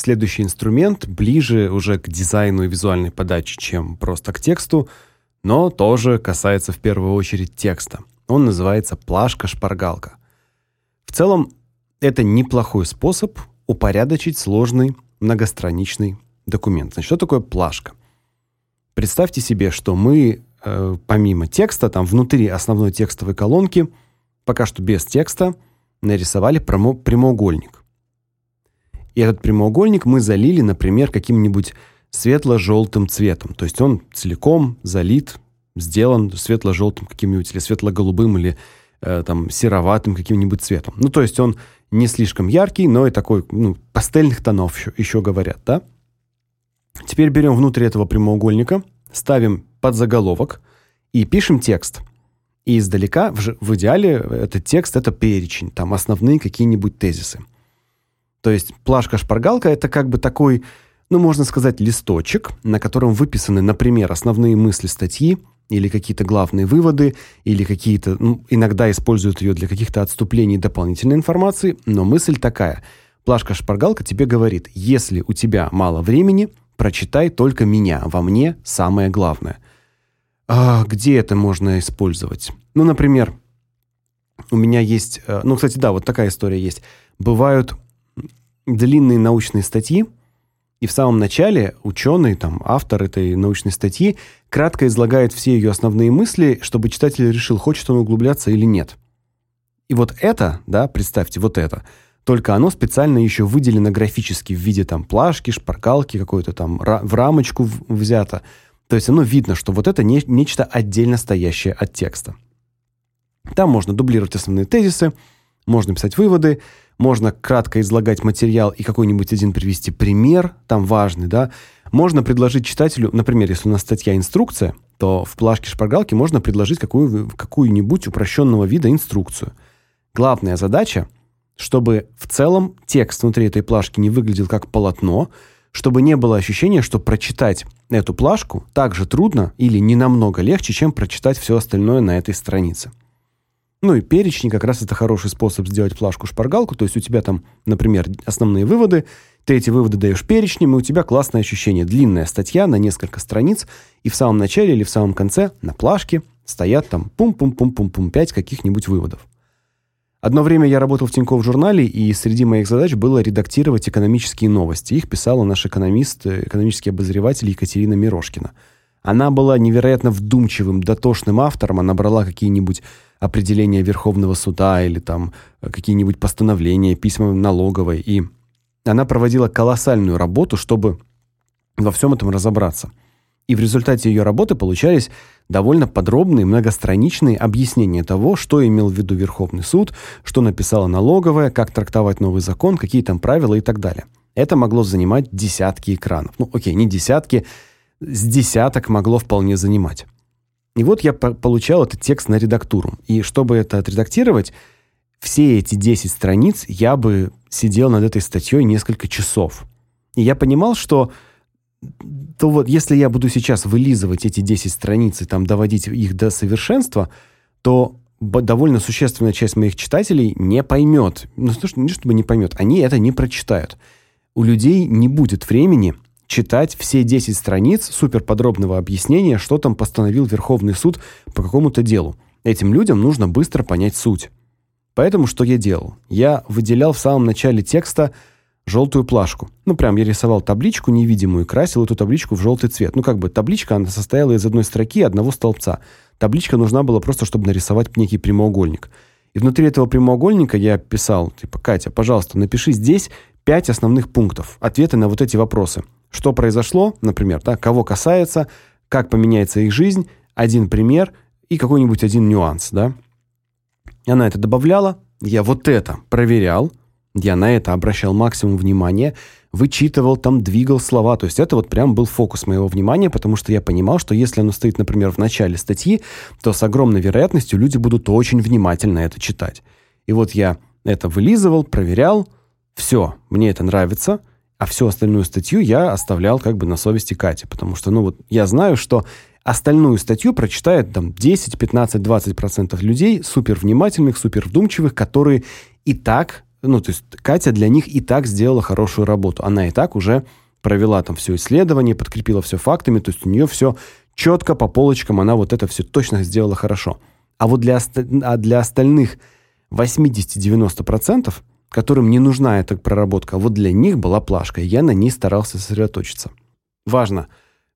следующий инструмент ближе уже к дизайну и визуальной подаче, чем просто к тексту, но тоже касается в первую очередь текста. Он называется плашка-шпаргалка. В целом, это неплохой способ упорядочить сложный многостраничный документ. Значит, что такое плашка? Представьте себе, что мы э, помимо текста, там внутри основной текстовой колонки, пока что без текста, нарисовали прямоугольник. И этот прямоугольник мы залили, например, каким-нибудь светло желтым цветом. То есть он целиком залит, сделан светло желтым каким-нибудь или светло-голубым или э, там сероватым каким-нибудь цветом. Ну, то есть он не слишком яркий, но и такой, ну, пастельных тонов еще, еще говорят, да? Теперь берем внутрь этого прямоугольника, ставим под заголовок и пишем текст. И издалека в, в идеале этот текст это перечень, там основные какие-нибудь тезисы. То есть плашка-шпаргалка это как бы такой, ну, можно сказать, листочек, на котором выписаны, например, основные мысли статьи или какие-то главные выводы, или какие-то, ну, иногда используют ее для каких-то отступлений дополнительной информации, но мысль такая: плашка-шпаргалка тебе говорит: если у тебя мало времени, прочитай только меня, во мне самое главное. А где это можно использовать? Ну, например, у меня есть, э, ну, кстати, да, вот такая история есть. Бывают длинные научные статьи, и в самом начале ученый, там, автор этой научной статьи кратко излагает все ее основные мысли, чтобы читатель решил, хочет он углубляться или нет. И вот это, да, представьте, вот это – только оно специально еще выделено графически в виде там плашки, шпаргалки, какой-то там в рамочку взято. То есть оно видно, что вот это не, нечто отдельно стоящее от текста. Там можно дублировать основные тезисы, можно писать выводы, можно кратко излагать материал и какой-нибудь один привести пример, там важный, да. Можно предложить читателю, например, если у нас статья инструкция, то в плашке шпаргалки можно предложить какую какую-нибудь упрощенного вида инструкцию. Главная задача чтобы в целом текст внутри этой плашки не выглядел как полотно, чтобы не было ощущения, что прочитать эту плашку так же трудно или не намного легче, чем прочитать все остальное на этой странице. Ну и перечни как раз это хороший способ сделать плашку-шпаргалку, то есть у тебя там, например, основные выводы, ты эти выводы даешь перечнем, и у тебя классное ощущение. Длинная статья на несколько страниц, и в самом начале или в самом конце на плашке стоят там пум-пум-пум-пум-пум пять каких-нибудь выводов. Одно время я работал в Тинькофф журнале, и среди моих задач было редактировать экономические новости. Их писала наш экономист, экономический обозреватель Екатерина Мирошкина. Она была невероятно вдумчивым, дотошным автором, она брала какие-нибудь определения Верховного суда или там какие-нибудь постановления, письма налоговой, и она проводила колоссальную работу, чтобы во всем этом разобраться. И в результате ее работы получались довольно подробные многостраничные объяснения того, что имел в виду Верховный суд, что написала налоговая, как трактовать новый закон, какие там правила и так далее. Это могло занимать десятки экранов. Ну, окей, не десятки, с десяток могло вполне занимать. И вот я получал этот текст на редактуру. И чтобы это отредактировать, все эти 10 страниц я бы сидел над этой статьей несколько часов. И я понимал, что то вот если я буду сейчас вылизывать эти 10 страниц и там доводить их до совершенства, то довольно существенная часть моих читателей не поймет. Ну, не чтобы не поймет, они это не прочитают. У людей не будет времени читать все 10 страниц суперподробного объяснения, что там постановил Верховный суд по какому-то делу. Этим людям нужно быстро понять суть. Поэтому что я делал? Я выделял в самом начале текста желтую плашку. Ну прям я рисовал табличку невидимую, красил эту табличку в желтый цвет. Ну как бы табличка она состояла из одной строки одного столбца. Табличка нужна была просто, чтобы нарисовать некий прямоугольник. И внутри этого прямоугольника я писал, типа: "Катя, пожалуйста, напиши здесь пять основных пунктов, ответы на вот эти вопросы. Что произошло, например, да, кого касается, как поменяется их жизнь, один пример и какой-нибудь один нюанс, да?" Она это добавляла, я вот это проверял, я на это обращал максимум внимания, вычитывал, там двигал слова. То есть это вот прям был фокус моего внимания, потому что я понимал, что если оно стоит, например, в начале статьи, то с огромной вероятностью люди будут очень внимательно это читать. И вот я это вылизывал, проверял. все, мне это нравится, а всю остальную статью я оставлял как бы на совести Кати, потому что ну вот я знаю, что остальную статью прочитает там 10, 15, 20% людей супер внимательных, супер вдумчивых, которые и так ну, то есть Катя для них и так сделала хорошую работу. Она и так уже провела там все исследование, подкрепила все фактами, то есть у нее все четко по полочкам, она вот это все точно сделала хорошо. А вот для а для остальных 80-90%, которым не нужна эта проработка, вот для них была плашка, и я на ней старался сосредоточиться. Важно,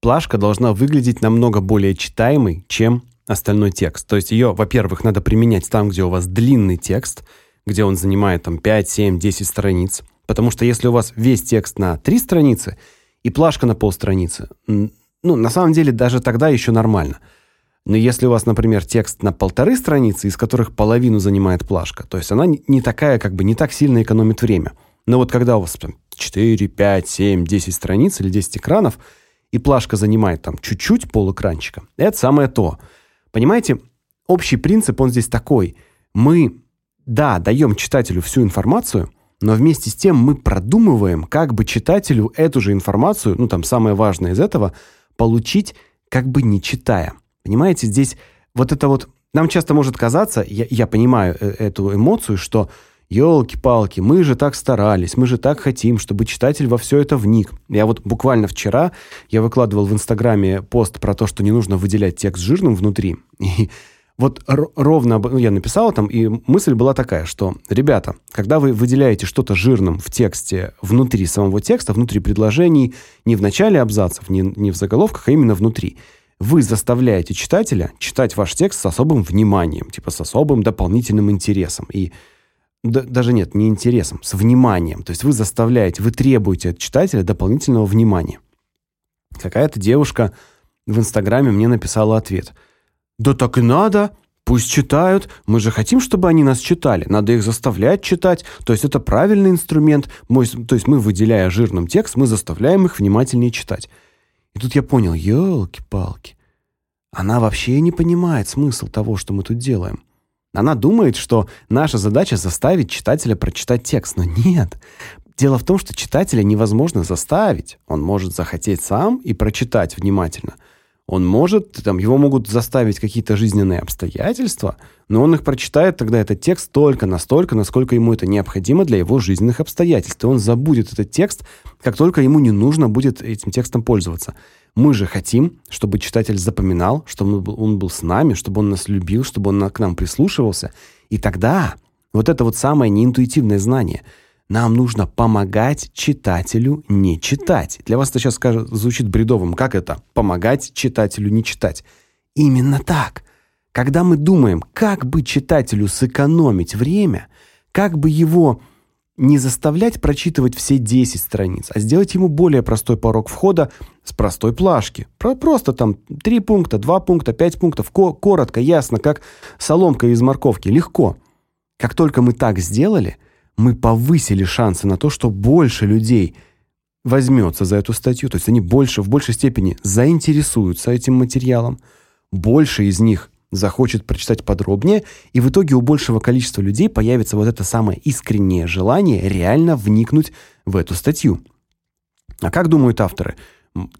плашка должна выглядеть намного более читаемой, чем остальной текст. То есть ее, во-первых, надо применять там, где у вас длинный текст, где он занимает там 5, 7, 10 страниц. Потому что если у вас весь текст на 3 страницы и плашка на полстраницы, ну, на самом деле даже тогда еще нормально. Но если у вас, например, текст на полторы страницы, из которых половину занимает плашка, то есть она не такая, как бы не так сильно экономит время. Но вот когда у вас там 4, 5, 7, 10 страниц или 10 экранов, и плашка занимает там чуть-чуть полэкранчика, это самое то. Понимаете, общий принцип он здесь такой: мы да, даем читателю всю информацию, но вместе с тем мы продумываем, как бы читателю эту же информацию, ну там самое важное из этого, получить как бы не читая. Понимаете, здесь вот это вот нам часто может казаться, я я понимаю э, эту эмоцию, что елки-палки, мы же так старались, мы же так хотим, чтобы читатель во все это вник. Я вот буквально вчера я выкладывал в Инстаграме пост про то, что не нужно выделять текст жирным внутри. И вот ровно ну, я написал там, и мысль была такая, что, ребята, когда вы выделяете что-то жирным в тексте внутри самого текста, внутри предложений, не в начале абзацев, не не в заголовках, а именно внутри – вы заставляете читателя читать ваш текст с особым вниманием, типа с особым дополнительным интересом и да, даже нет, не интересом, с вниманием. То есть вы заставляете, вы требуете от читателя дополнительного внимания. Какая-то девушка в Инстаграме мне написала ответ: "Да так и надо, пусть читают. Мы же хотим, чтобы они нас читали. Надо их заставлять читать. То есть это правильный инструмент. Мы, то есть мы выделяя жирным текст, мы заставляем их внимательнее читать". И тут я понял, елки-палки. Она вообще не понимает смысл того, что мы тут делаем. Она думает, что наша задача заставить читателя прочитать текст, но нет. Дело в том, что читателя невозможно заставить. Он может захотеть сам и прочитать внимательно. Он может, там его могут заставить какие-то жизненные обстоятельства, но он их прочитает тогда этот текст только настолько, насколько ему это необходимо для его жизненных обстоятельств. И он забудет этот текст, как только ему не нужно будет этим текстом пользоваться. Мы же хотим, чтобы читатель запоминал, чтобы он был, он был с нами, чтобы он нас любил, чтобы он к нам прислушивался. И тогда вот это вот самое неинтуитивное знание – нам нужно помогать читателю не читать. Для вас это сейчас скажет, звучит бредовым. Как это? Помогать читателю не читать. Именно так. Когда мы думаем, как бы читателю сэкономить время, как бы его не заставлять прочитывать все 10 страниц, а сделать ему более простой порог входа с простой плашки. Про просто там 3 пункта, 2 пункта, 5 пунктов, ко коротко, ясно, как соломка из морковки, легко. Как только мы так сделали, мы повысили шансы на то, что больше людей возьмется за эту статью, то есть они больше в большей степени заинтересуются этим материалом, больше из них захочет прочитать подробнее, и в итоге у большего количества людей появится вот это самое искреннее желание реально вникнуть в эту статью. А как думают авторы?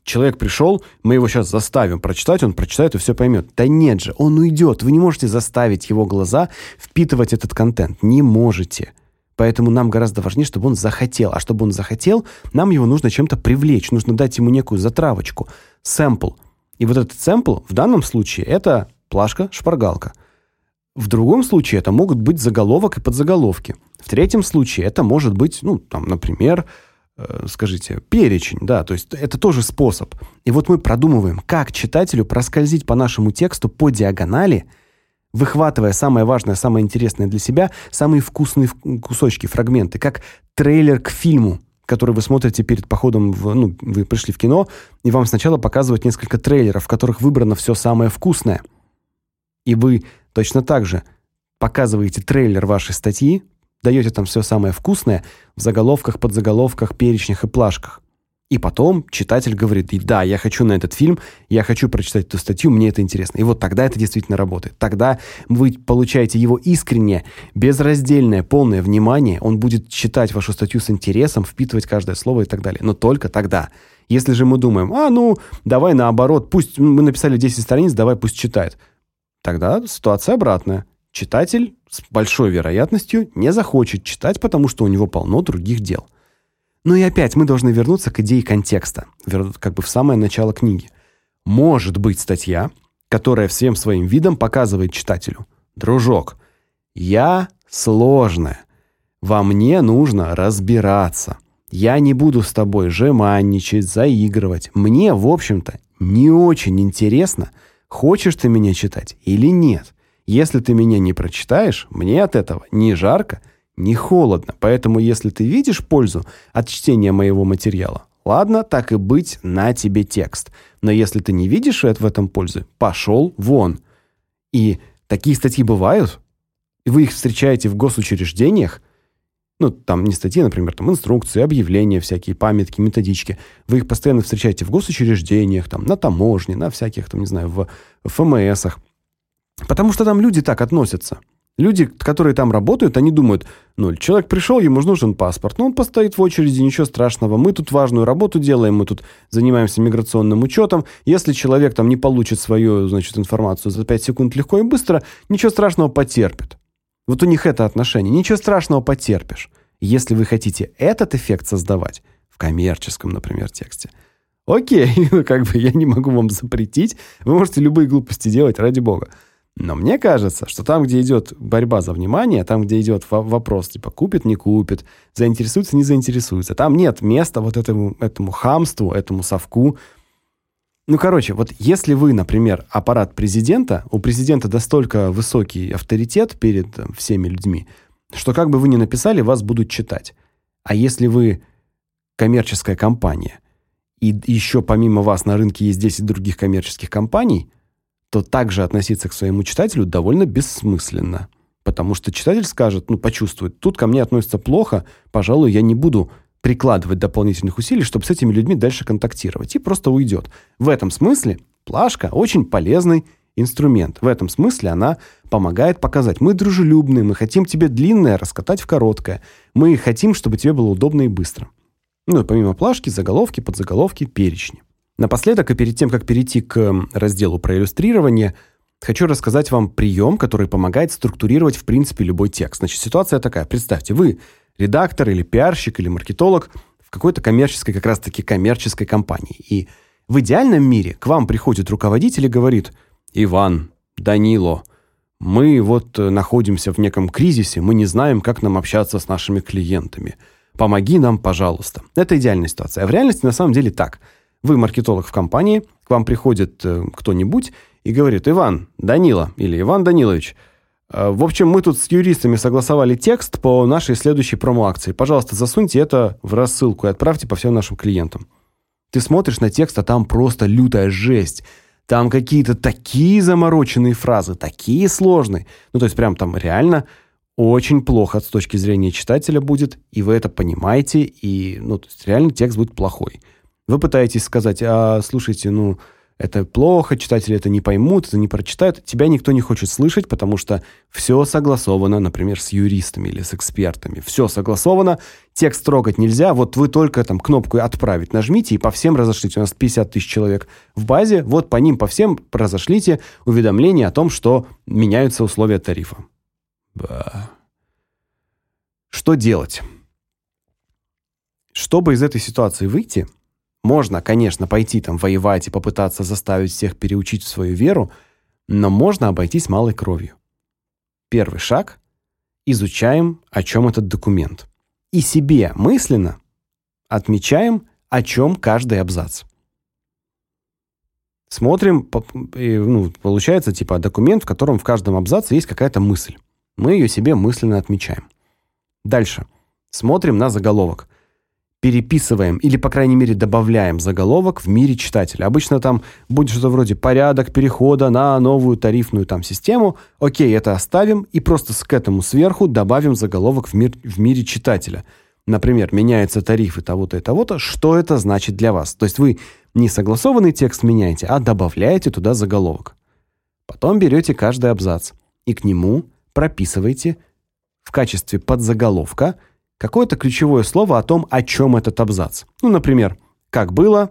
Человек пришел, мы его сейчас заставим прочитать, он прочитает и все поймет. Да нет же, он уйдет. Вы не можете заставить его глаза впитывать этот контент. Не можете. Поэтому нам гораздо важнее, чтобы он захотел. А чтобы он захотел, нам его нужно чем-то привлечь, нужно дать ему некую затравочку, сэмпл. И вот этот сэмпл в данном случае это плашка, шпаргалка. В другом случае это могут быть заголовок и подзаголовки. В третьем случае это может быть, ну, там, например, э, скажите, перечень, да, то есть это тоже способ. И вот мы продумываем, как читателю проскользить по нашему тексту по диагонали – выхватывая самое важное, самое интересное для себя, самые вкусные кусочки, фрагменты, как трейлер к фильму, который вы смотрите перед походом в, ну, вы пришли в кино, и вам сначала показывают несколько трейлеров, в которых выбрано все самое вкусное. И вы точно так же показываете трейлер вашей статьи, даете там все самое вкусное в заголовках, подзаголовках, перечнях и плашках. И потом читатель говорит: "И да, я хочу на этот фильм, я хочу прочитать эту статью, мне это интересно". И вот тогда это действительно работает. Тогда вы получаете его искреннее, безраздельное, полное внимание, он будет читать вашу статью с интересом, впитывать каждое слово и так далее. Но только тогда. Если же мы думаем: "А, ну, давай наоборот, пусть мы написали 10 страниц, давай пусть читает". Тогда ситуация обратная. читатель с большой вероятностью не захочет читать, потому что у него полно других дел. Ну и опять мы должны вернуться к идее контекста, как бы в самое начало книги. Может быть статья, которая всем своим видом показывает читателю: "Дружок, я сложная. Во мне нужно разбираться. Я не буду с тобой жеманничать, заигрывать. Мне, в общем-то, не очень интересно, хочешь ты меня читать или нет. Если ты меня не прочитаешь, мне от этого ни жарко, ни холодно. Поэтому, если ты видишь пользу от чтения моего материала, ладно, так и быть, на тебе текст. Но если ты не видишь в этом пользы, пошел вон. И такие статьи бывают. Вы их встречаете в госучреждениях. Ну, там не статьи, например, там инструкции, объявления всякие, памятки, методички. Вы их постоянно встречаете в госучреждениях, там на таможне, на всяких, там, не знаю, в ФМСах. Потому что там люди так относятся. Люди, которые там работают, они думают: "Ну, человек пришел, ему нужен паспорт. Ну, он постоит в очереди, ничего страшного. Мы тут важную работу делаем, мы тут занимаемся миграционным учетом. Если человек там не получит свою, значит, информацию за 5 секунд легко и быстро, ничего страшного потерпит". Вот у них это отношение. Ничего страшного потерпишь. Если вы хотите этот эффект создавать в коммерческом, например, тексте, О'кей, ну как бы я не могу вам запретить. Вы можете любые глупости делать, ради бога. Но мне кажется, что там, где идет борьба за внимание, там, где идет вопрос типа купит, не купит, заинтересуется, не заинтересуется, там нет места вот этому этому хамству, этому совку. Ну, короче, вот если вы, например, аппарат президента, у президента настолько высокий авторитет перед всеми людьми, что как бы вы ни написали, вас будут читать. А если вы коммерческая компания, и еще помимо вас на рынке есть 10 других коммерческих компаний, то также относиться к своему читателю довольно бессмысленно, потому что читатель скажет, ну, почувствует, тут ко мне относятся плохо, пожалуй, я не буду прикладывать дополнительных усилий, чтобы с этими людьми дальше контактировать, и просто уйдет. В этом смысле плашка очень полезный инструмент. В этом смысле она помогает показать: мы дружелюбные, мы хотим тебе длинное раскатать в короткое. Мы хотим, чтобы тебе было удобно и быстро. Ну и помимо плашки, заголовки, подзаголовки, перечни. Напоследок, и перед тем, как перейти к разделу про иллюстрирование, хочу рассказать вам прием, который помогает структурировать в принципе любой текст. Значит, ситуация такая: представьте, вы редактор или пиарщик или маркетолог в какой-то коммерческой, как раз-таки коммерческой компании. И в идеальном мире к вам приходит руководитель и говорит: "Иван, Данило, мы вот находимся в неком кризисе, мы не знаем, как нам общаться с нашими клиентами. Помоги нам, пожалуйста". Это идеальная ситуация. А в реальности на самом деле так – вы маркетолог в компании, к вам приходит э, кто-нибудь и говорит: "Иван, Данила или Иван Данилович, э, в общем, мы тут с юристами согласовали текст по нашей следующей промо-акции. Пожалуйста, засуньте это в рассылку и отправьте по всем нашим клиентам". Ты смотришь на текст, а там просто лютая жесть. Там какие-то такие замороченные фразы, такие сложные. Ну, то есть прям там реально очень плохо с точки зрения читателя будет, и вы это понимаете, и ну, то есть реально текст будет плохой. Вы пытаетесь сказать: "А, слушайте, ну, это плохо, читатели это не поймут, это не прочитают". Тебя никто не хочет слышать, потому что все согласовано, например, с юристами или с экспертами. Все согласовано, текст трогать нельзя. Вот вы только там кнопку отправить нажмите и по всем разошлите. У нас 50 тысяч человек в базе, вот по ним по всем разошлите уведомление о том, что меняются условия тарифа. Ба. Что делать? Чтобы из этой ситуации выйти, можно, конечно, пойти там воевать и попытаться заставить всех переучить свою веру, но можно обойтись малой кровью. Первый шаг изучаем, о чем этот документ. И себе мысленно отмечаем, о чем каждый абзац. Смотрим, ну, получается типа документ, в котором в каждом абзаце есть какая-то мысль. Мы ее себе мысленно отмечаем. Дальше. Смотрим на заголовок переписываем или, по крайней мере, добавляем заголовок в мире читателя. Обычно там будет что-то вроде порядок перехода на новую тарифную там систему. О'кей, это оставим и просто к этому сверху добавим заголовок в мир в мире читателя. Например, меняются тарифы того-то и того-то. Что это значит для вас? То есть вы не согласованный текст меняете, а добавляете туда заголовок. Потом берете каждый абзац и к нему прописываете в качестве подзаголовка какое-то ключевое слово о том, о чем этот абзац. Ну, например, как было,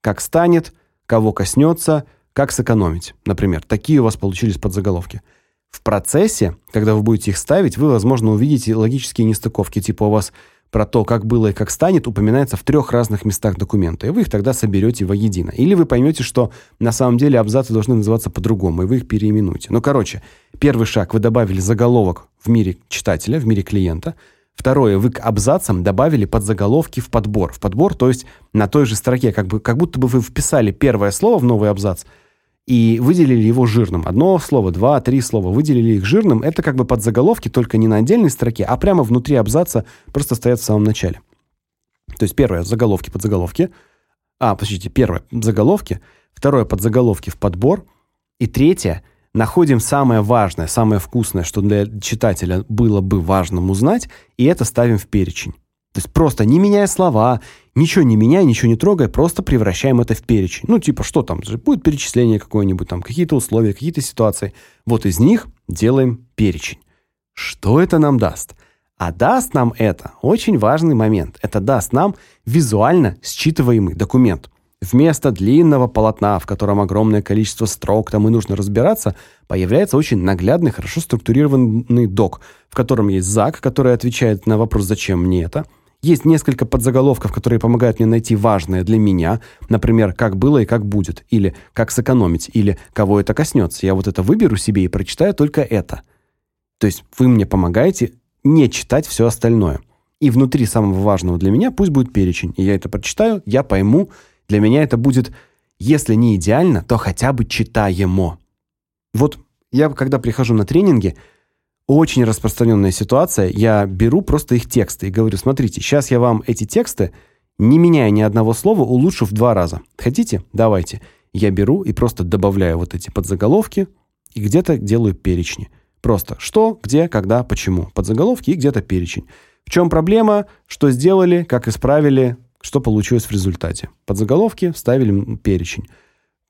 как станет, кого коснется, как сэкономить. Например, такие у вас получились подзаголовки. В процессе, когда вы будете их ставить, вы, возможно, увидите логические нестыковки, типа у вас про то, как было и как станет, упоминается в трех разных местах документа, и вы их тогда соберете воедино. Или вы поймете, что на самом деле абзацы должны называться по-другому, и вы их переименуете. Ну, короче, первый шаг вы добавили заголовок в мире читателя, в мире клиента. Второе, вы к абзацам добавили подзаголовки в подбор. В подбор, то есть на той же строке, как бы как будто бы вы вписали первое слово в новый абзац, и выделили его жирным. Одно слово, два, три слова, выделили их жирным. Это как бы подзаголовки, только не на отдельной строке, а прямо внутри абзаца просто стоят в самом начале. То есть первое заголовки, подзаголовки. А, подождите, первое заголовки, второе подзаголовки в подбор, и третье находим самое важное, самое вкусное, что для читателя было бы важным узнать, и это ставим в перечень. То есть просто не меняя слова, ничего не меняя, ничего не трогая, просто превращаем это в перечень. Ну, типа, что там? Будет перечисление какое-нибудь, там какие-то условия, какие-то ситуации. Вот из них делаем перечень. Что это нам даст? А даст нам это очень важный момент. Это даст нам визуально считываемый документ. Вместо длинного полотна, в котором огромное количество строк, там и нужно разбираться, появляется очень наглядный, хорошо структурированный док, в котором есть ЗАГ, который отвечает на вопрос «Зачем мне это?», есть несколько подзаголовков, которые помогают мне найти важное для меня, например, как было и как будет, или как сэкономить, или кого это коснется. Я вот это выберу себе и прочитаю только это. То есть вы мне помогаете не читать все остальное. И внутри самого важного для меня пусть будет перечень. И я это прочитаю, я пойму. Для меня это будет, если не идеально, то хотя бы читаемо. Вот я когда прихожу на тренинги, очень распространенная ситуация. Я беру просто их тексты и говорю: "Смотрите, сейчас я вам эти тексты, не меняя ни одного слова, улучшу в два раза. Хотите? Давайте". Я беру и просто добавляю вот эти подзаголовки и где-то делаю перечни. Просто что, где, когда, почему. Подзаголовки и где-то перечень. В чем проблема, что сделали, как исправили, что получилось в результате. Подзаголовки вставили перечень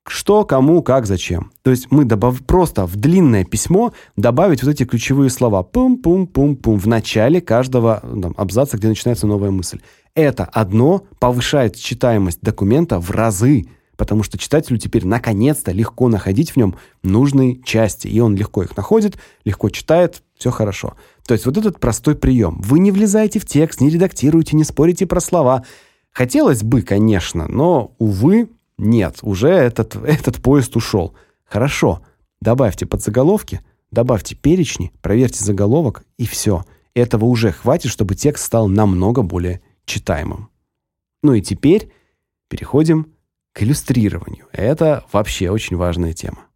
что, кому, как, зачем. То есть мы добав просто в длинное письмо добавить вот эти ключевые слова пум-пум-пум-пум в начале каждого там, абзаца, где начинается новая мысль. Это одно повышает читаемость документа в разы, потому что читателю теперь наконец-то легко находить в нем нужные части, и он легко их находит, легко читает, все хорошо. То есть вот этот простой прием. Вы не влезаете в текст, не редактируете, не спорите про слова. Хотелось бы, конечно, но увы, нет, уже этот, этот поезд ушел. Хорошо, добавьте подзаголовки, добавьте перечни, проверьте заголовок, и все. Этого уже хватит, чтобы текст стал намного более читаемым. Ну и теперь переходим к иллюстрированию. Это вообще очень важная тема.